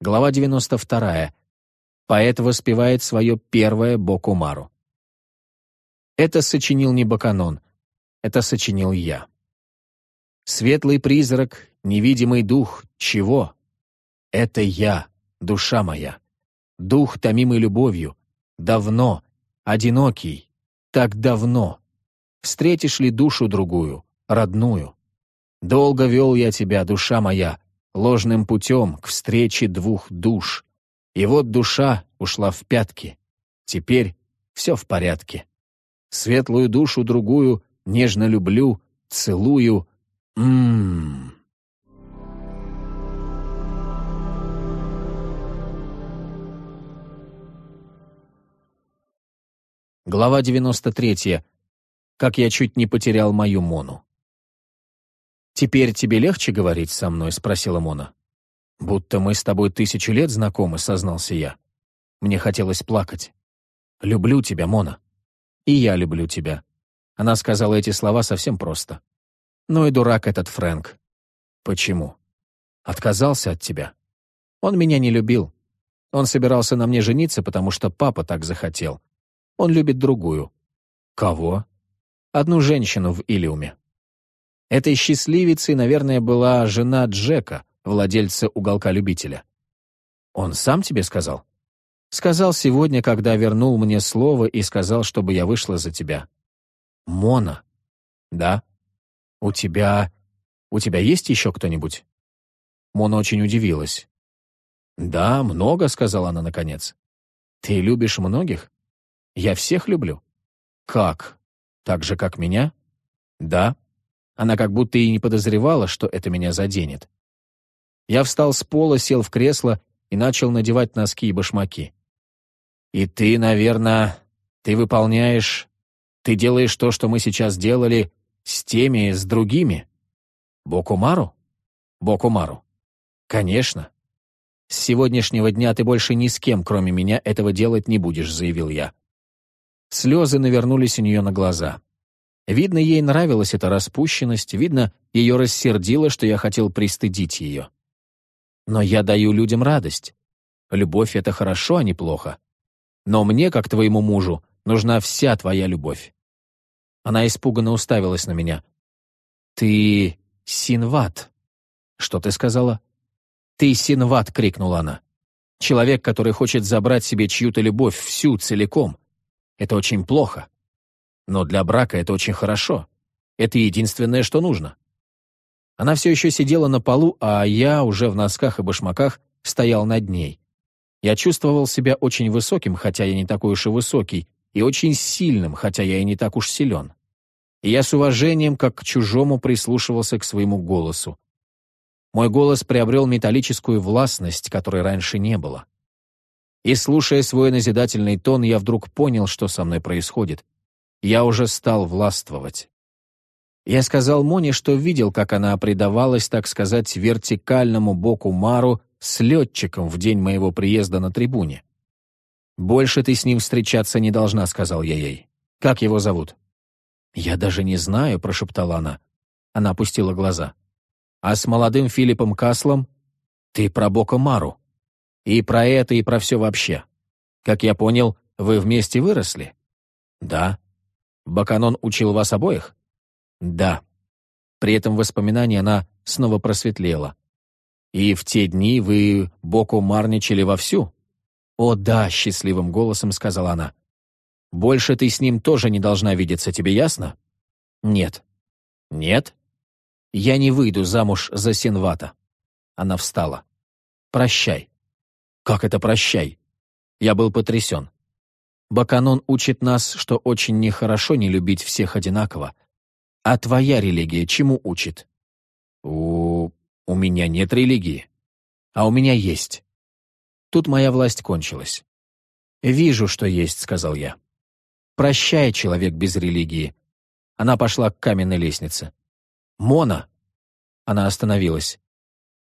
Глава 92. Поэт воспевает свое первое Бокумару. Это сочинил не Баканон, это сочинил я. Светлый призрак, невидимый дух, чего? Это я, душа моя. Дух, томимый любовью. Давно, одинокий, так давно. Встретишь ли душу другую, родную? Долго вел я тебя, душа моя, ложным путем к встрече двух душ. И вот душа ушла в пятки. Теперь все в порядке. Светлую душу другую нежно люблю, целую. Ммм. Глава 93. Как я чуть не потерял мою Мону. «Теперь тебе легче говорить со мной?» — спросила Мона. «Будто мы с тобой тысячу лет знакомы», — сознался я. Мне хотелось плакать. «Люблю тебя, Мона». «И я люблю тебя». Она сказала эти слова совсем просто. «Ну и дурак этот Фрэнк». «Почему?» «Отказался от тебя». «Он меня не любил. Он собирался на мне жениться, потому что папа так захотел. Он любит другую». «Кого?» «Одну женщину в Илиуме». Этой счастливицей, наверное, была жена Джека, владельца уголка любителя. Он сам тебе сказал? Сказал сегодня, когда вернул мне слово и сказал, чтобы я вышла за тебя. Мона. Да. У тебя... У тебя есть еще кто-нибудь? Мона очень удивилась. «Да, много», — сказала она наконец. «Ты любишь многих?» «Я всех люблю». «Как? Так же, как меня?» «Да». Она как будто и не подозревала, что это меня заденет. Я встал с пола, сел в кресло и начал надевать носки и башмаки. «И ты, наверное, ты выполняешь... Ты делаешь то, что мы сейчас делали с теми, с другими? Бокумару? Бокумару. Конечно. С сегодняшнего дня ты больше ни с кем, кроме меня, этого делать не будешь», — заявил я. Слезы навернулись у нее на глаза. Видно, ей нравилась эта распущенность, видно, ее рассердило, что я хотел пристыдить ее. Но я даю людям радость. Любовь — это хорошо, а не плохо. Но мне, как твоему мужу, нужна вся твоя любовь. Она испуганно уставилась на меня. «Ты Синват». «Что ты сказала?» «Ты Синват», — крикнула она. «Человек, который хочет забрать себе чью-то любовь всю, целиком. Это очень плохо. Но для брака это очень хорошо. Это единственное, что нужно. Она все еще сидела на полу, а я, уже в носках и башмаках, стоял над ней. Я чувствовал себя очень высоким, хотя я не такой уж и высокий, и очень сильным, хотя я и не так уж силен. И я с уважением, как к чужому, прислушивался к своему голосу. Мой голос приобрел металлическую властность, которой раньше не было. И, слушая свой назидательный тон, я вдруг понял, что со мной происходит — я уже стал властвовать. Я сказал Моне, что видел, как она предавалась, так сказать, вертикальному боку Мару с летчиком в день моего приезда на трибуне. «Больше ты с ним встречаться не должна», — сказал я ей. «Как его зовут?» «Я даже не знаю», — прошептала она. Она опустила глаза. «А с молодым Филиппом Каслом ты про Бока Мару. И про это, и про все вообще. Как я понял, вы вместе выросли?» «Да». Баканон учил вас обоих? Да. При этом воспоминании она снова просветлела. И в те дни вы боку марничали вовсю? О да, счастливым голосом сказала она. Больше ты с ним тоже не должна видеться, тебе ясно? Нет. Нет? Я не выйду замуж за Синвата. Она встала. Прощай. Как это прощай? Я был потрясен. Баканон учит нас, что очень нехорошо не любить всех одинаково. А твоя религия чему учит? У... у меня нет религии. А у меня есть. Тут моя власть кончилась. «Вижу, что есть», — сказал я. «Прощай, человек без религии». Она пошла к каменной лестнице. «Мона!» Она остановилась.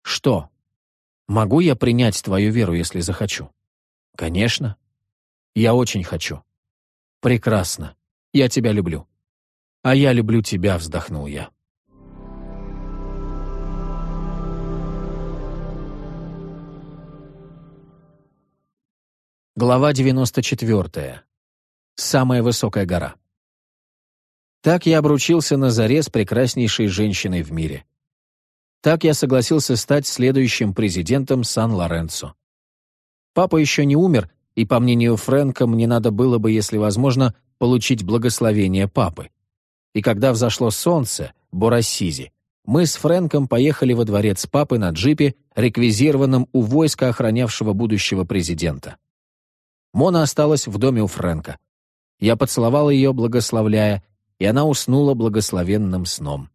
«Что? Могу я принять твою веру, если захочу?» «Конечно. Я очень хочу. Прекрасно. Я тебя люблю. А я люблю тебя, вздохнул я. Глава 94. Самая высокая гора. Так я обручился на заре с прекраснейшей женщиной в мире. Так я согласился стать следующим президентом Сан-Лоренцо. Папа еще не умер, и, по мнению Фрэнка, мне надо было бы, если возможно, получить благословение папы. И когда взошло солнце, Боросизи, мы с Фрэнком поехали во дворец папы на джипе, реквизированном у войска, охранявшего будущего президента. Мона осталась в доме у Фрэнка. Я поцеловал ее, благословляя, и она уснула благословенным сном.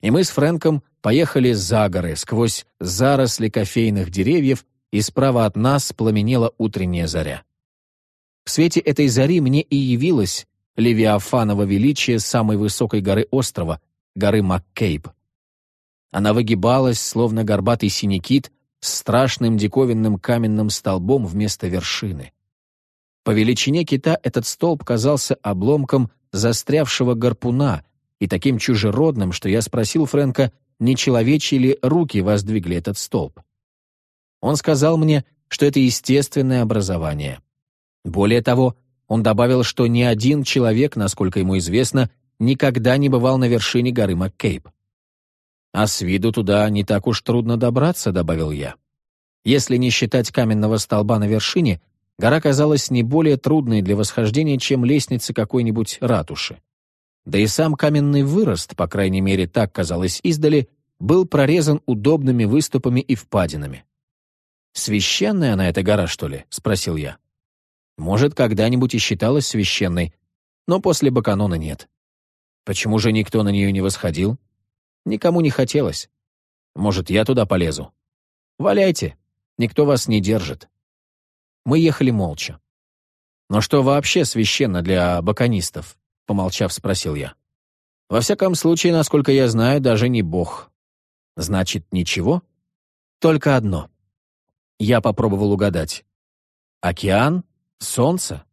И мы с Фрэнком поехали за горы, сквозь заросли кофейных деревьев, и справа от нас пламенела утренняя заря. В свете этой зари мне и явилось Левиафаново величие самой высокой горы острова, горы Маккейб. Она выгибалась, словно горбатый синекит, с страшным диковинным каменным столбом вместо вершины. По величине кита этот столб казался обломком застрявшего гарпуна и таким чужеродным, что я спросил Фрэнка, не человечьи ли руки воздвигли этот столб. Он сказал мне, что это естественное образование. Более того, он добавил, что ни один человек, насколько ему известно, никогда не бывал на вершине горы Маккейб. «А с виду туда не так уж трудно добраться», — добавил я. Если не считать каменного столба на вершине, Гора казалась не более трудной для восхождения, чем лестница какой-нибудь ратуши. Да и сам каменный вырост, по крайней мере, так казалось издали, был прорезан удобными выступами и впадинами. «Священная она эта гора, что ли?» — спросил я. «Может, когда-нибудь и считалась священной, но после Баканона нет. Почему же никто на нее не восходил? Никому не хотелось. Может, я туда полезу? Валяйте, никто вас не держит». Мы ехали молча. «Но что вообще священно для баконистов?» — помолчав, спросил я. «Во всяком случае, насколько я знаю, даже не Бог». «Значит, ничего?» «Только одно». Я попробовал угадать. «Океан? Солнце?»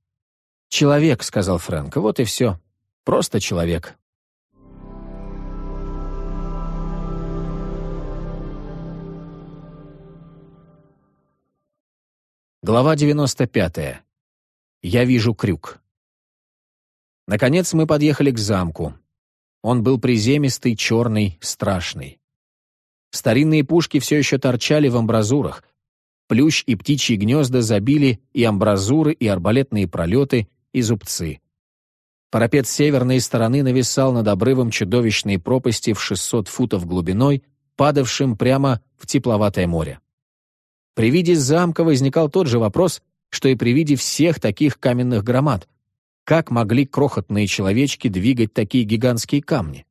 «Человек», — сказал Фрэнк, — «вот и все. Просто человек». Глава 95. Я вижу крюк. Наконец мы подъехали к замку. Он был приземистый, черный, страшный. Старинные пушки все еще торчали в амбразурах. Плющ и птичьи гнезда забили и амбразуры, и арбалетные пролеты, и зубцы. Парапет северной стороны нависал над обрывом чудовищной пропасти в 600 футов глубиной, падавшим прямо в тепловатое море. При виде замка возникал тот же вопрос, что и при виде всех таких каменных громад. Как могли крохотные человечки двигать такие гигантские камни?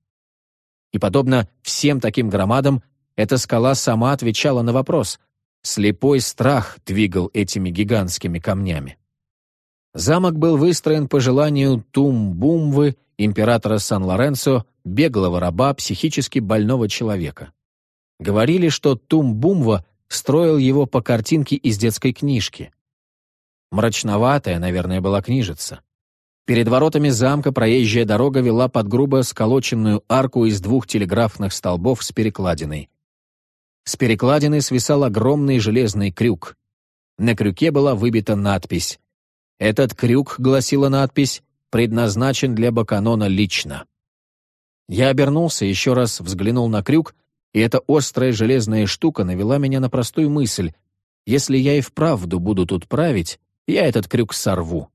И подобно всем таким громадам, эта скала сама отвечала на вопрос. Слепой страх двигал этими гигантскими камнями. Замок был выстроен по желанию Тумбумвы, императора Сан-Лоренцо, беглого раба, психически больного человека. Говорили, что Тумбумва строил его по картинке из детской книжки. Мрачноватая, наверное, была книжица. Перед воротами замка проезжая дорога вела под грубо сколоченную арку из двух телеграфных столбов с перекладиной. С перекладины свисал огромный железный крюк. На крюке была выбита надпись. «Этот крюк», — гласила надпись, — «предназначен для Баканона лично». Я обернулся, еще раз взглянул на крюк — и эта острая железная штука навела меня на простую мысль. Если я и вправду буду тут править, я этот крюк сорву.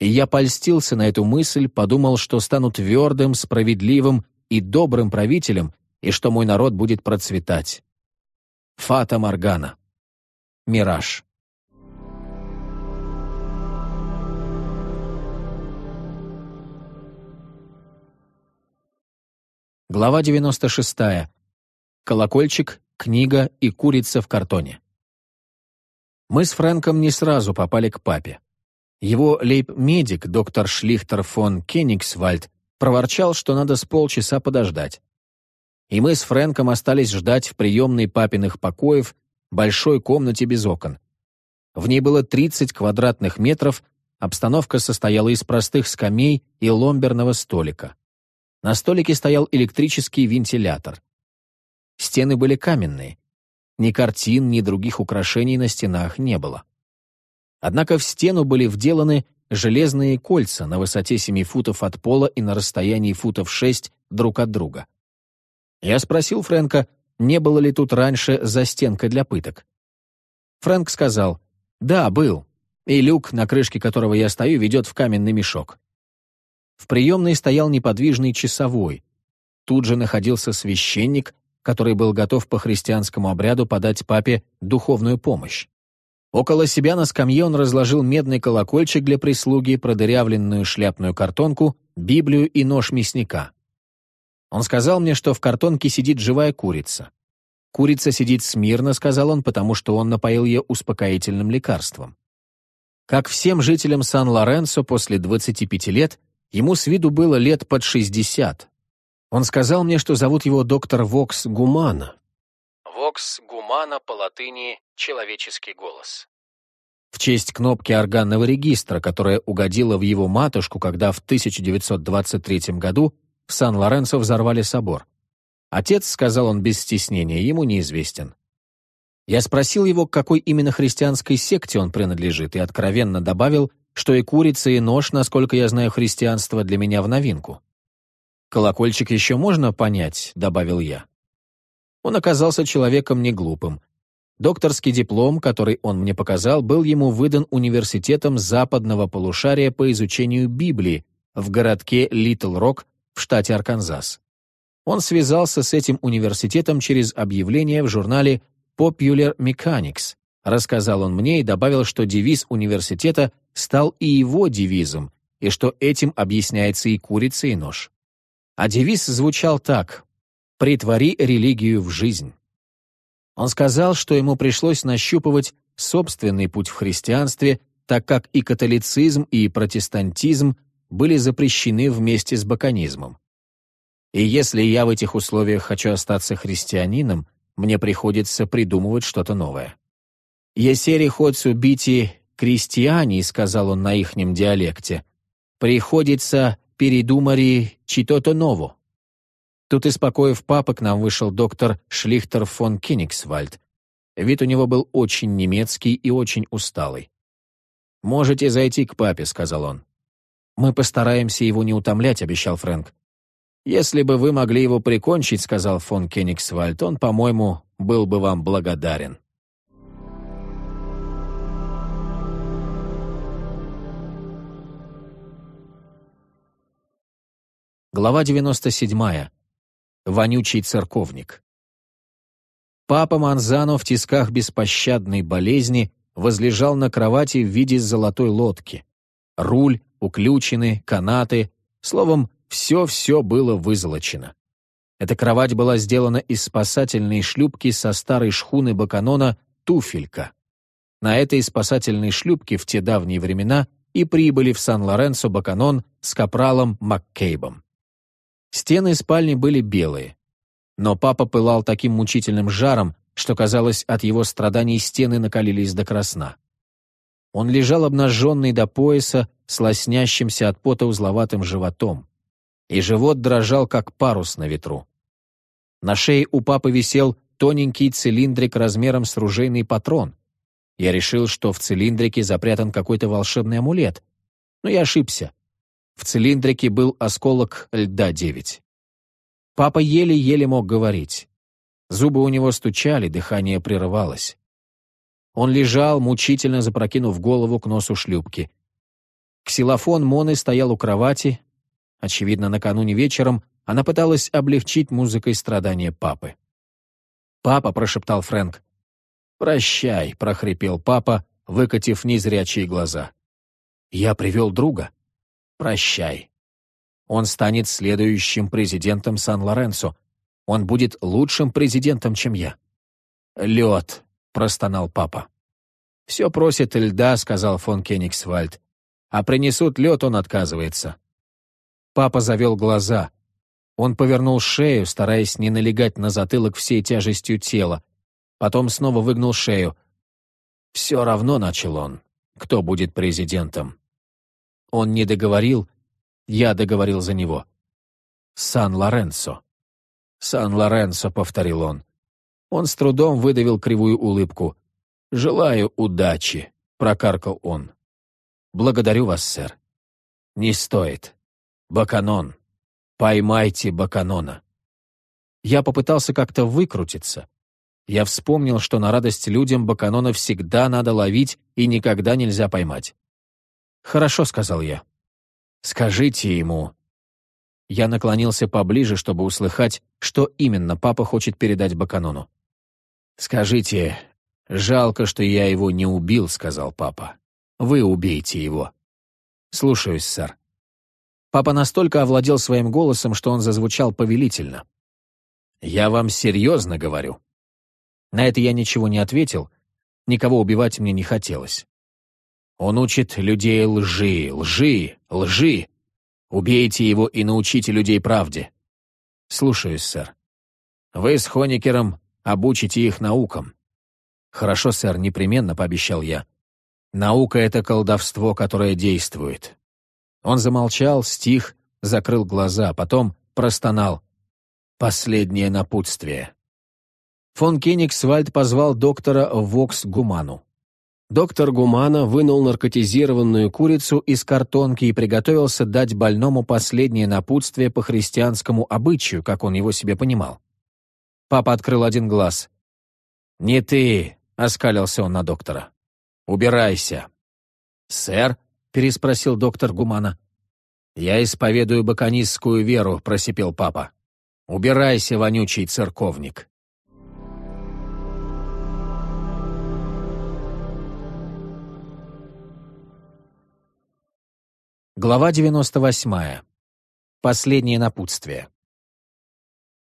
И я польстился на эту мысль, подумал, что стану твердым, справедливым и добрым правителем, и что мой народ будет процветать. Фата Моргана. Мираж. Глава 96 колокольчик, книга и курица в картоне. Мы с Фрэнком не сразу попали к папе. Его лейб-медик, доктор Шлихтер фон Кенигсвальд, проворчал, что надо с полчаса подождать. И мы с Фрэнком остались ждать в приемной папиных покоев, большой комнате без окон. В ней было 30 квадратных метров, обстановка состояла из простых скамей и ломберного столика. На столике стоял электрический вентилятор. Стены были каменные. Ни картин, ни других украшений на стенах не было. Однако в стену были вделаны железные кольца на высоте 7 футов от пола и на расстоянии футов 6 друг от друга. Я спросил Фрэнка, не было ли тут раньше застенка для пыток. Фрэнк сказал, «Да, был, и люк, на крышке которого я стою, ведет в каменный мешок». В приемной стоял неподвижный часовой. Тут же находился священник, который был готов по христианскому обряду подать папе духовную помощь. Около себя на скамье он разложил медный колокольчик для прислуги, продырявленную шляпную картонку, Библию и нож мясника. Он сказал мне, что в картонке сидит живая курица. «Курица сидит смирно», — сказал он, потому что он напоил ее успокоительным лекарством. Как всем жителям Сан-Лоренсо после 25 лет, ему с виду было лет под 60. Он сказал мне, что зовут его доктор Вокс Гумана, Vox Гумана по латыни «человеческий голос». В честь кнопки органного регистра, которая угодила в его матушку, когда в 1923 году в Сан-Лоренцо взорвали собор. Отец, сказал он без стеснения, ему неизвестен. Я спросил его, к какой именно христианской секте он принадлежит, и откровенно добавил, что и курица, и нож, насколько я знаю христианство, для меня в новинку. «Колокольчик еще можно понять», — добавил я. Он оказался человеком неглупым. Докторский диплом, который он мне показал, был ему выдан университетом западного полушария по изучению Библии в городке Литл-Рок в штате Арканзас. Он связался с этим университетом через объявление в журнале Popular Mechanics. Рассказал он мне и добавил, что девиз университета стал и его девизом, и что этим объясняется и курица, и нож. А девиз звучал так «Притвори религию в жизнь». Он сказал, что ему пришлось нащупывать собственный путь в христианстве, так как и католицизм, и протестантизм были запрещены вместе с баконизмом. И если я в этих условиях хочу остаться христианином, мне приходится придумывать что-то новое. «Есери ходцу бити крестьяне», — сказал он на ихнем диалекте, «приходится передумари чито-то ново». Тут, испокоив папа, к нам вышел доктор Шлихтер фон Кенигсвальд. Вид у него был очень немецкий и очень усталый. «Можете зайти к папе», — сказал он. «Мы постараемся его не утомлять», — обещал Фрэнк. «Если бы вы могли его прикончить», — сказал фон Кенигсвальд, «он, по-моему, был бы вам благодарен». Глава 97 вонючий церковник. Папа Манзано в тисках беспощадной болезни возлежал на кровати в виде золотой лодки. Руль, уключены, канаты, словом, все-все было вызолочено. Эта кровать была сделана из спасательной шлюпки со старой шхуны Баканона «Туфелька». На этой спасательной шлюпке в те давние времена и прибыли в Сан-Лоренцо Баканон с капралом Маккейбом. Стены спальни были белые. Но папа пылал таким мучительным жаром, что, казалось, от его страданий стены накалились до красна. Он лежал обнаженный до пояса, с лоснящимся от пота узловатым животом. И живот дрожал, как парус на ветру. На шее у папы висел тоненький цилиндрик размером с ружейный патрон. Я решил, что в цилиндрике запрятан какой-то волшебный амулет. Но я ошибся. В цилиндрике был осколок льда-9. Папа еле-еле мог говорить. Зубы у него стучали, дыхание прерывалось. Он лежал, мучительно запрокинув голову к носу шлюпки. Ксилофон Моны стоял у кровати. Очевидно, накануне вечером она пыталась облегчить музыкой страдания папы. «Папа», — прошептал Фрэнк. «Прощай», — прохрипел папа, выкатив незрячие глаза. «Я привел друга» прощай. Он станет следующим президентом Сан-Лоренцо. Он будет лучшим президентом, чем я. «Лед», — простонал папа. «Все просит льда», — сказал фон Кенигсвальд. «А принесут лед, он отказывается». Папа завел глаза. Он повернул шею, стараясь не налегать на затылок всей тяжестью тела. Потом снова выгнул шею. «Все равно», — начал он, — «кто будет президентом?» Он не договорил, я договорил за него. «Сан-Лоренцо». «Сан-Лоренцо», — повторил он. Он с трудом выдавил кривую улыбку. «Желаю удачи», — прокаркал он. «Благодарю вас, сэр». «Не стоит. Баканон. Поймайте Баканона». Я попытался как-то выкрутиться. Я вспомнил, что на радость людям Баканона всегда надо ловить и никогда нельзя поймать. «Хорошо», — сказал я. «Скажите ему». Я наклонился поближе, чтобы услыхать, что именно папа хочет передать Баканону. «Скажите, жалко, что я его не убил», — сказал папа. «Вы убейте его». «Слушаюсь, сэр». Папа настолько овладел своим голосом, что он зазвучал повелительно. «Я вам серьезно говорю». На это я ничего не ответил, никого убивать мне не хотелось. Он учит людей лжи, лжи, лжи. Убейте его и научите людей правде. Слушаюсь, сэр. Вы с Хоникером обучите их наукам. Хорошо, сэр, непременно, пообещал я. Наука — это колдовство, которое действует. Он замолчал, стих, закрыл глаза, потом простонал. Последнее напутствие. Фон Кенигсвальд позвал доктора Вокс Гуману. Доктор Гумана вынул наркотизированную курицу из картонки и приготовился дать больному последнее напутствие по христианскому обычаю, как он его себе понимал. Папа открыл один глаз. «Не ты!» — оскалился он на доктора. «Убирайся!» «Сэр?» — переспросил доктор Гумана. «Я исповедую баконистскую веру», — просипел папа. «Убирайся, вонючий церковник!» Глава 98. Последнее напутствие.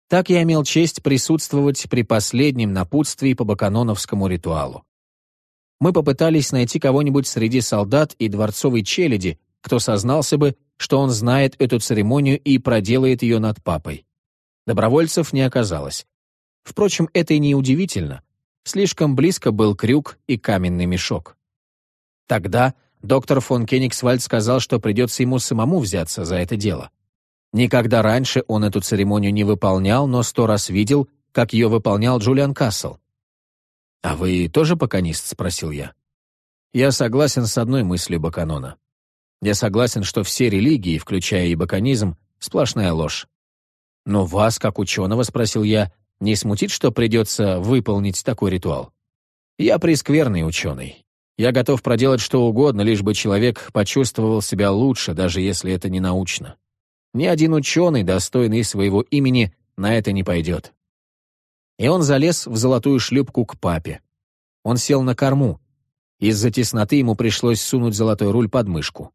Так я имел честь присутствовать при последнем напутствии по баканоновскому ритуалу. Мы попытались найти кого-нибудь среди солдат и дворцовой челяди, кто сознался бы, что он знает эту церемонию и проделает ее над папой. Добровольцев не оказалось. Впрочем, это и не удивительно. Слишком близко был крюк и каменный мешок. Тогда доктор фон Кенигсвальд сказал, что придется ему самому взяться за это дело. Никогда раньше он эту церемонию не выполнял, но сто раз видел, как ее выполнял Джулиан Кассел. «А вы тоже баканист?» — спросил я. Я согласен с одной мыслью Баканона. Я согласен, что все религии, включая и баканизм, сплошная ложь. Но вас, как ученого, спросил я, не смутит, что придется выполнить такой ритуал? Я прескверный ученый. Я готов проделать что угодно, лишь бы человек почувствовал себя лучше, даже если это не научно. Ни один ученый, достойный своего имени, на это не пойдет. И он залез в золотую шлюпку к папе. Он сел на корму. Из-за тесноты ему пришлось сунуть золотой руль под мышку.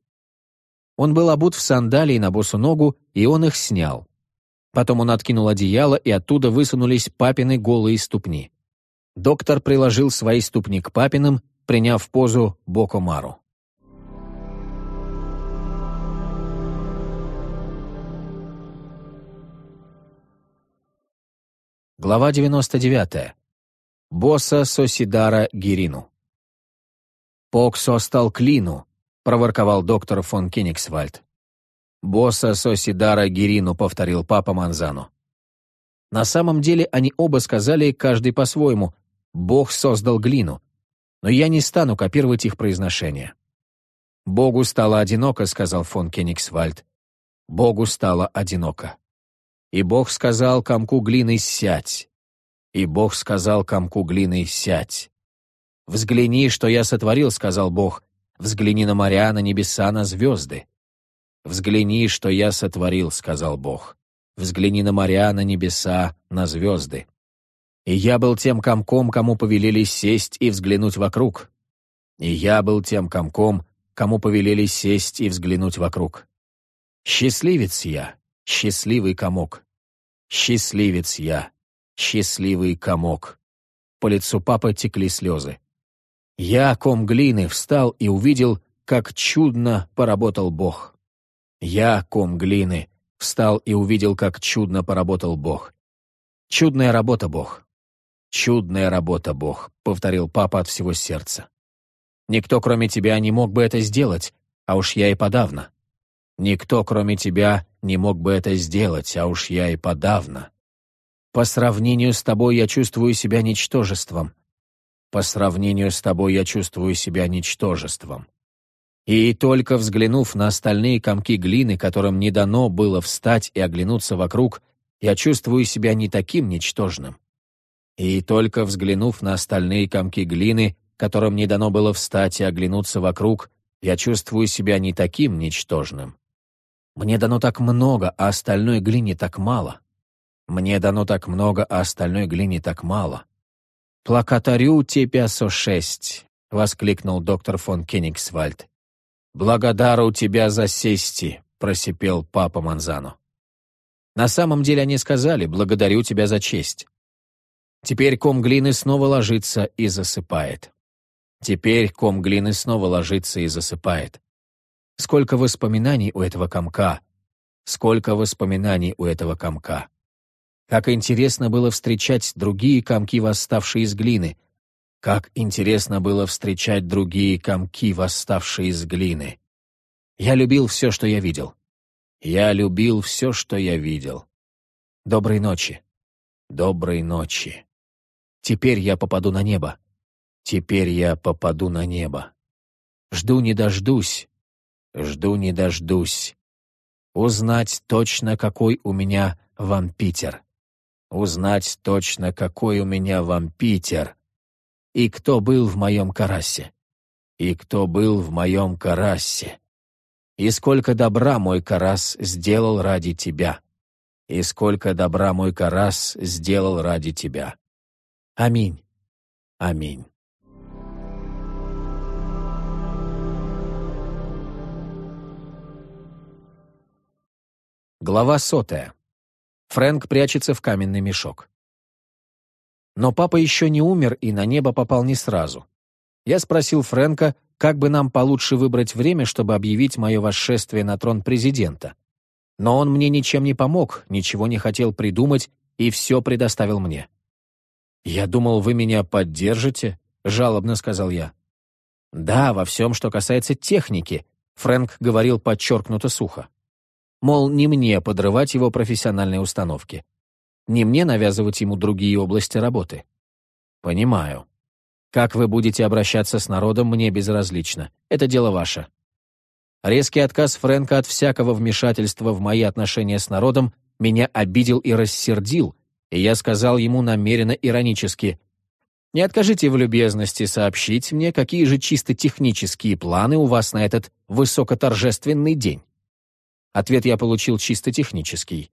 Он был обут в сандалии на босу ногу, и он их снял. Потом он откинул одеяло, и оттуда высунулись папины голые ступни. Доктор приложил свои ступни к папиным приняв позу Бокомару. Глава 99. Босса Сосидара Гирину. «Поксо стал клину», — проворковал доктор фон Кенигсвальд. «Босса Сосидара Гирину», — повторил папа Манзану. На самом деле они оба сказали, каждый по-своему, «Бог создал глину», но я не стану копировать их произношение. «Богу стало одиноко», — сказал фон Кенигсвальд. «Богу стало одиноко». И Бог сказал комку глины «сядь». И Бог сказал комку глины «сядь». «Взгляни, что я сотворил», — сказал Бог. «Взгляни на моря, на небеса, на звезды». «Взгляни, что я сотворил», — сказал Бог. «Взгляни на моря, на небеса, на звезды». И я был тем комком, кому повелели сесть и взглянуть вокруг. И я был тем комком, кому повелели сесть и взглянуть вокруг. Счастливец я, счастливый комок. Счастливец я, счастливый комок. По лицу папы текли слезы. Я, ком глины, встал и увидел, как чудно поработал Бог. Я, ком глины, встал и увидел, как чудно поработал Бог. Чудная работа, Бог. «Чудная работа, Бог», — повторил папа от всего сердца. «Никто, кроме тебя, не мог бы это сделать, а уж я и подавно. Никто, кроме тебя, не мог бы это сделать, а уж я и подавно. По сравнению с тобой я чувствую себя ничтожеством. По сравнению с тобой я чувствую себя ничтожеством. И только взглянув на остальные комки глины, которым не дано было встать и оглянуться вокруг, я чувствую себя не таким ничтожным. И только взглянув на остальные комки глины, которым не дано было встать и оглянуться вокруг, я чувствую себя не таким ничтожным. Мне дано так много, а остальной глине так мало. Мне дано так много, а остальной глине так мало. «Плакатарю тебя со шесть», — воскликнул доктор фон Кенигсвальд. «Благодару тебя за сести», — просипел папа Манзано. На самом деле они сказали «благодарю тебя за честь». Теперь ком глины снова ложится и засыпает. Теперь ком глины снова ложится и засыпает. Сколько воспоминаний у этого комка! Сколько воспоминаний у этого комка! Как интересно было встречать другие комки, восставшие из глины. Как интересно было встречать другие комки, восставшие из глины. Я любил все, что я видел. Я любил все, что я видел. Доброй ночи. Доброй ночи. Теперь я попаду на небо. Теперь я попаду на небо. Жду не дождусь. Жду не дождусь. Узнать точно, какой у меня вампитер. Узнать точно, какой у меня вампитер. И кто был в моем карасе. И кто был в моем карасе. И сколько добра мой карас сделал ради тебя. И сколько добра мой карас сделал ради тебя. Аминь. Аминь. Глава сотая. Фрэнк прячется в каменный мешок. Но папа еще не умер и на небо попал не сразу. Я спросил Фрэнка, как бы нам получше выбрать время, чтобы объявить мое восшествие на трон президента. Но он мне ничем не помог, ничего не хотел придумать и все предоставил мне. «Я думал, вы меня поддержите», — жалобно сказал я. «Да, во всем, что касается техники», — Фрэнк говорил подчеркнуто сухо. Мол, не мне подрывать его профессиональные установки. Не мне навязывать ему другие области работы. Понимаю. Как вы будете обращаться с народом, мне безразлично. Это дело ваше. Резкий отказ Фрэнка от всякого вмешательства в мои отношения с народом меня обидел и рассердил, и я сказал ему намеренно иронически, «Не откажите в любезности сообщить мне, какие же чисто технические планы у вас на этот высокоторжественный день». Ответ я получил чисто технический.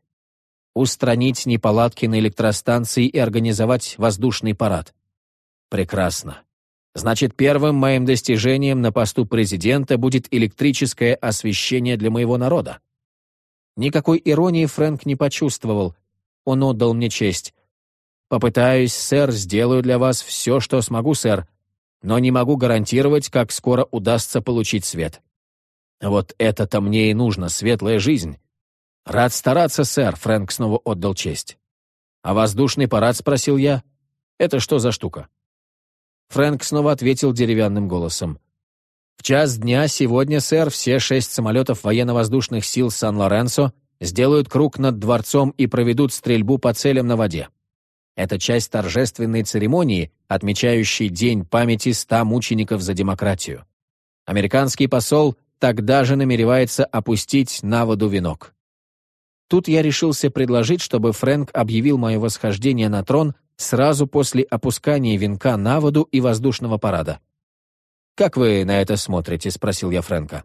Устранить неполадки на электростанции и организовать воздушный парад. Прекрасно. Значит, первым моим достижением на посту президента будет электрическое освещение для моего народа. Никакой иронии Фрэнк не почувствовал. Он отдал мне честь. «Попытаюсь, сэр, сделаю для вас все, что смогу, сэр, но не могу гарантировать, как скоро удастся получить свет». Вот это-то мне и нужно, светлая жизнь. Рад стараться, сэр, Фрэнк снова отдал честь. А воздушный парад, спросил я. Это что за штука? Фрэнк снова ответил деревянным голосом. В час дня сегодня, сэр, все шесть самолетов военно-воздушных сил Сан-Лоренсо сделают круг над дворцом и проведут стрельбу по целям на воде. Это часть торжественной церемонии, отмечающей День памяти ста мучеников за демократию. Американский посол тогда же намеревается опустить на воду венок. Тут я решился предложить, чтобы Фрэнк объявил мое восхождение на трон сразу после опускания венка на воду и воздушного парада. «Как вы на это смотрите?» — спросил я Фрэнка.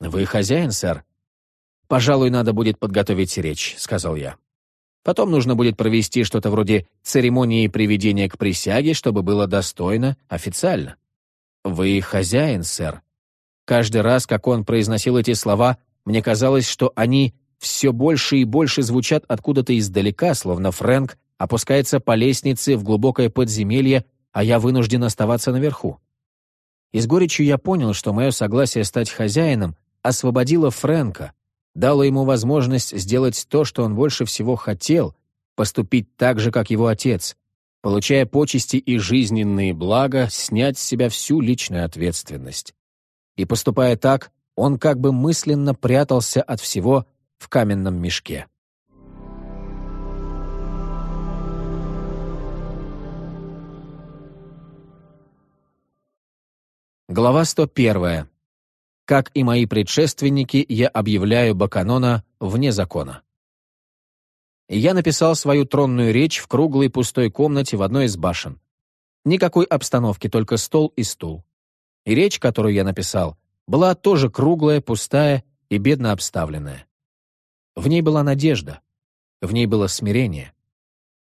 «Вы хозяин, сэр?» «Пожалуй, надо будет подготовить речь», — сказал я. «Потом нужно будет провести что-то вроде церемонии приведения к присяге, чтобы было достойно, официально». «Вы хозяин, сэр», Каждый раз, как он произносил эти слова, мне казалось, что они все больше и больше звучат откуда-то издалека, словно Фрэнк опускается по лестнице в глубокое подземелье, а я вынужден оставаться наверху. И с горечью я понял, что мое согласие стать хозяином освободило Фрэнка, дало ему возможность сделать то, что он больше всего хотел, поступить так же, как его отец, получая почести и жизненные блага, снять с себя всю личную ответственность и, поступая так, он как бы мысленно прятался от всего в каменном мешке. Глава 101. Как и мои предшественники, я объявляю Баканона вне закона. Я написал свою тронную речь в круглой пустой комнате в одной из башен. Никакой обстановки, только стол и стул. И речь, которую я написал, была тоже круглая, пустая и бедно обставленная. В ней была надежда, в ней было смирение.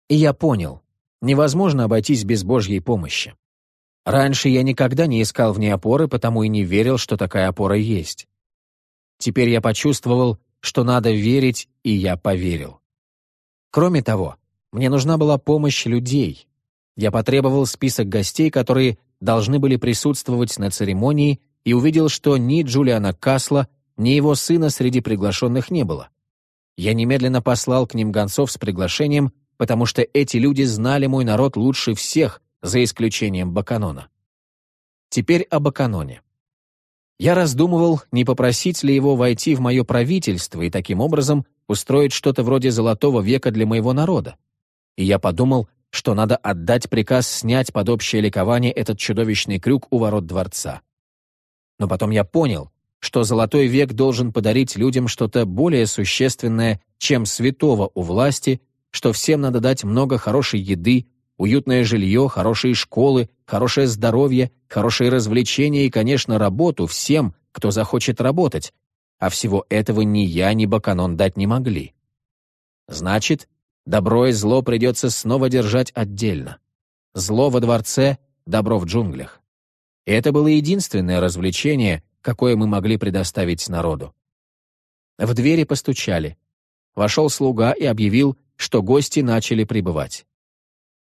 И я понял, невозможно обойтись без Божьей помощи. Раньше я никогда не искал в ней опоры, потому и не верил, что такая опора есть. Теперь я почувствовал, что надо верить, и я поверил. Кроме того, мне нужна была помощь людей. Я потребовал список гостей, которые должны были присутствовать на церемонии, и увидел, что ни Джулиана Касла, ни его сына среди приглашенных не было. Я немедленно послал к ним гонцов с приглашением, потому что эти люди знали мой народ лучше всех, за исключением Баканона. Теперь о Баканоне. Я раздумывал, не попросить ли его войти в мое правительство и таким образом устроить что-то вроде золотого века для моего народа. И я подумал, что надо отдать приказ снять под общее ликование этот чудовищный крюк у ворот дворца. Но потом я понял, что золотой век должен подарить людям что-то более существенное, чем святого у власти, что всем надо дать много хорошей еды, уютное жилье, хорошие школы, хорошее здоровье, хорошие развлечения и, конечно, работу всем, кто захочет работать, а всего этого ни я, ни Баканон дать не могли. Значит, добро и зло придется снова держать отдельно. Зло во дворце, добро в джунглях. И это было единственное развлечение, какое мы могли предоставить народу. В двери постучали. Вошел слуга и объявил, что гости начали прибывать.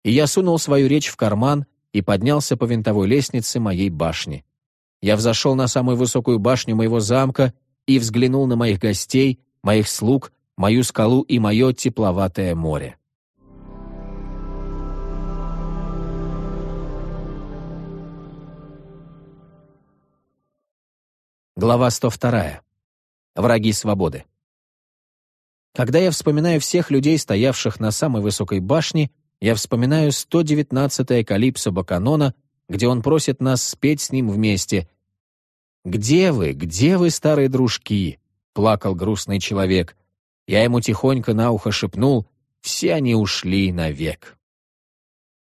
И я сунул свою речь в карман и поднялся по винтовой лестнице моей башни. Я взошел на самую высокую башню моего замка и взглянул на моих гостей, моих слуг, мою скалу и мое тепловатое море. Глава 102. Враги свободы. Когда я вспоминаю всех людей, стоявших на самой высокой башне, я вспоминаю 119-е калипсо Баканона, где он просит нас спеть с ним вместе. «Где вы, где вы, старые дружки?» — плакал грустный человек. Я ему тихонько на ухо шепнул, все они ушли навек.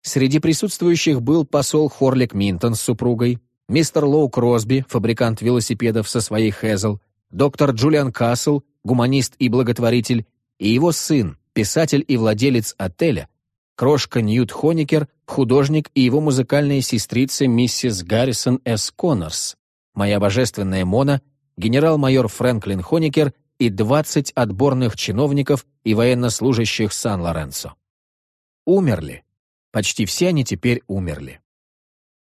Среди присутствующих был посол Хорлик Минтон с супругой, мистер Лоу Кросби, фабрикант велосипедов со своей Хезл, доктор Джулиан Кассел, гуманист и благотворитель, и его сын, писатель и владелец отеля, крошка Ньют Хоникер, художник и его музыкальная сестрица миссис Гаррисон С. Коннорс, моя божественная Мона, генерал-майор Фрэнклин Хоникер и 20 отборных чиновников и военнослужащих Сан-Лоренцо. Умерли. Почти все они теперь умерли.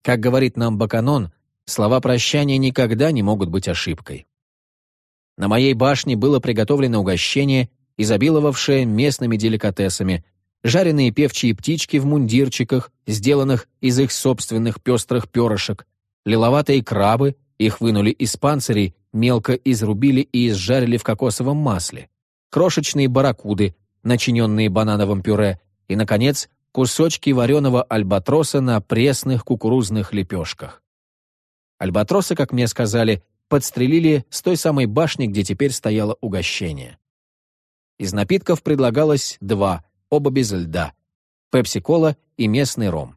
Как говорит нам Баканон, слова прощания никогда не могут быть ошибкой. На моей башне было приготовлено угощение, изобиловавшее местными деликатесами, жареные певчие птички в мундирчиках, сделанных из их собственных пестрых перышек, лиловатые крабы, их вынули из панцирей, мелко изрубили и изжарили в кокосовом масле, крошечные барракуды, начиненные банановым пюре, и, наконец, кусочки вареного альбатроса на пресных кукурузных лепешках. Альбатроса, как мне сказали, подстрелили с той самой башни, где теперь стояло угощение. Из напитков предлагалось два, оба без льда, пепси-кола и местный ром.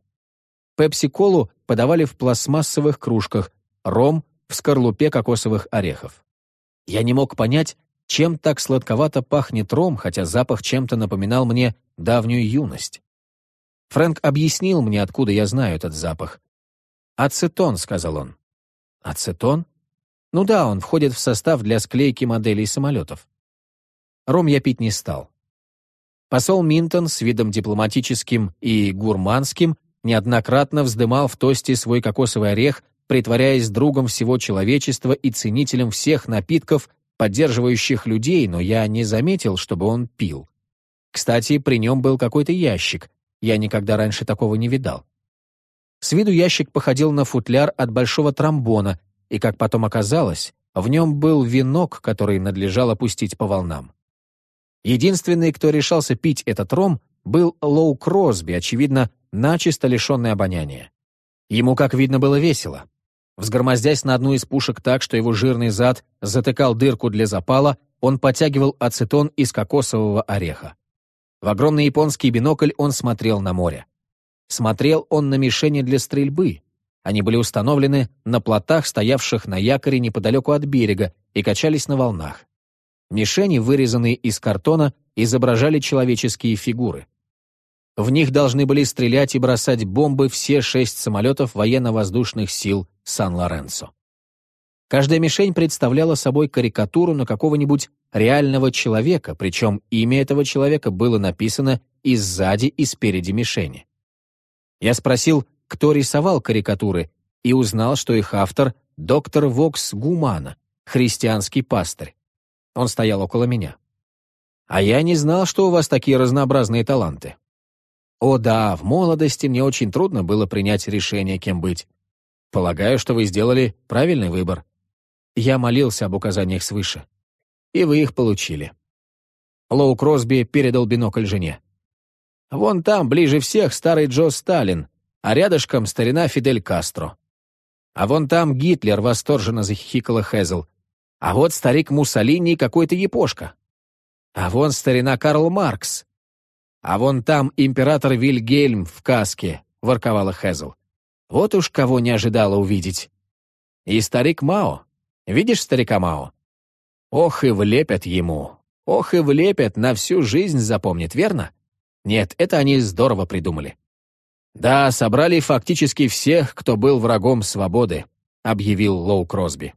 Пепси-колу подавали в пластмассовых кружках, ром в скорлупе кокосовых орехов. Я не мог понять, чем так сладковато пахнет ром, хотя запах чем-то напоминал мне давнюю юность. Фрэнк объяснил мне, откуда я знаю этот запах. «Ацетон», — сказал он. «Ацетон?» Ну да, он входит в состав для склейки моделей самолетов. Ром я пить не стал. Посол Минтон с видом дипломатическим и гурманским неоднократно вздымал в тосте свой кокосовый орех, притворяясь другом всего человечества и ценителем всех напитков, поддерживающих людей, но я не заметил, чтобы он пил. Кстати, при нем был какой-то ящик, я никогда раньше такого не видал. С виду ящик походил на футляр от большого тромбона, и, как потом оказалось, в нем был венок, который надлежало пустить по волнам. Единственный, кто решался пить этот ром, был Лоу Кросби, очевидно, начисто лишенный обоняния. Ему, как видно, было весело. Взгромоздясь на одну из пушек так, что его жирный зад затыкал дырку для запала, он потягивал ацетон из кокосового ореха. В огромный японский бинокль он смотрел на море. Смотрел он на мишени для стрельбы. Они были установлены на плотах, стоявших на якоре неподалеку от берега, и качались на волнах. Мишени, вырезанные из картона, изображали человеческие фигуры. В них должны были стрелять и бросать бомбы все шесть самолетов военно-воздушных сил Сан-Лоренцо. Каждая мишень представляла собой карикатуру на какого-нибудь реального человека, причем имя этого человека было написано и сзади, и спереди мишени. Я спросил, кто рисовал карикатуры, и узнал, что их автор — доктор Вокс Гумана, христианский пастырь. Он стоял около меня. «А я не знал, что у вас такие разнообразные таланты». «О да, в молодости мне очень трудно было принять решение, кем быть. Полагаю, что вы сделали правильный выбор. Я молился об указаниях свыше. И вы их получили». Лоу Кросби передал бинокль жене. «Вон там, ближе всех, старый Джо Сталин, а рядышком старина Фидель Кастро. А вон там Гитлер, восторженно захихикала Хезл. А вот старик Муссолини и какой-то епошка. А вон старина Карл Маркс. А вон там император Вильгельм в каске, ворковала Хезл. Вот уж кого не ожидала увидеть. И старик Мао. Видишь старика Мао? Ох и влепят ему. Ох и влепят, на всю жизнь запомнит, верно? Нет, это они здорово придумали. Да, собрали фактически всех, кто был врагом свободы, объявил Лоу Кросби.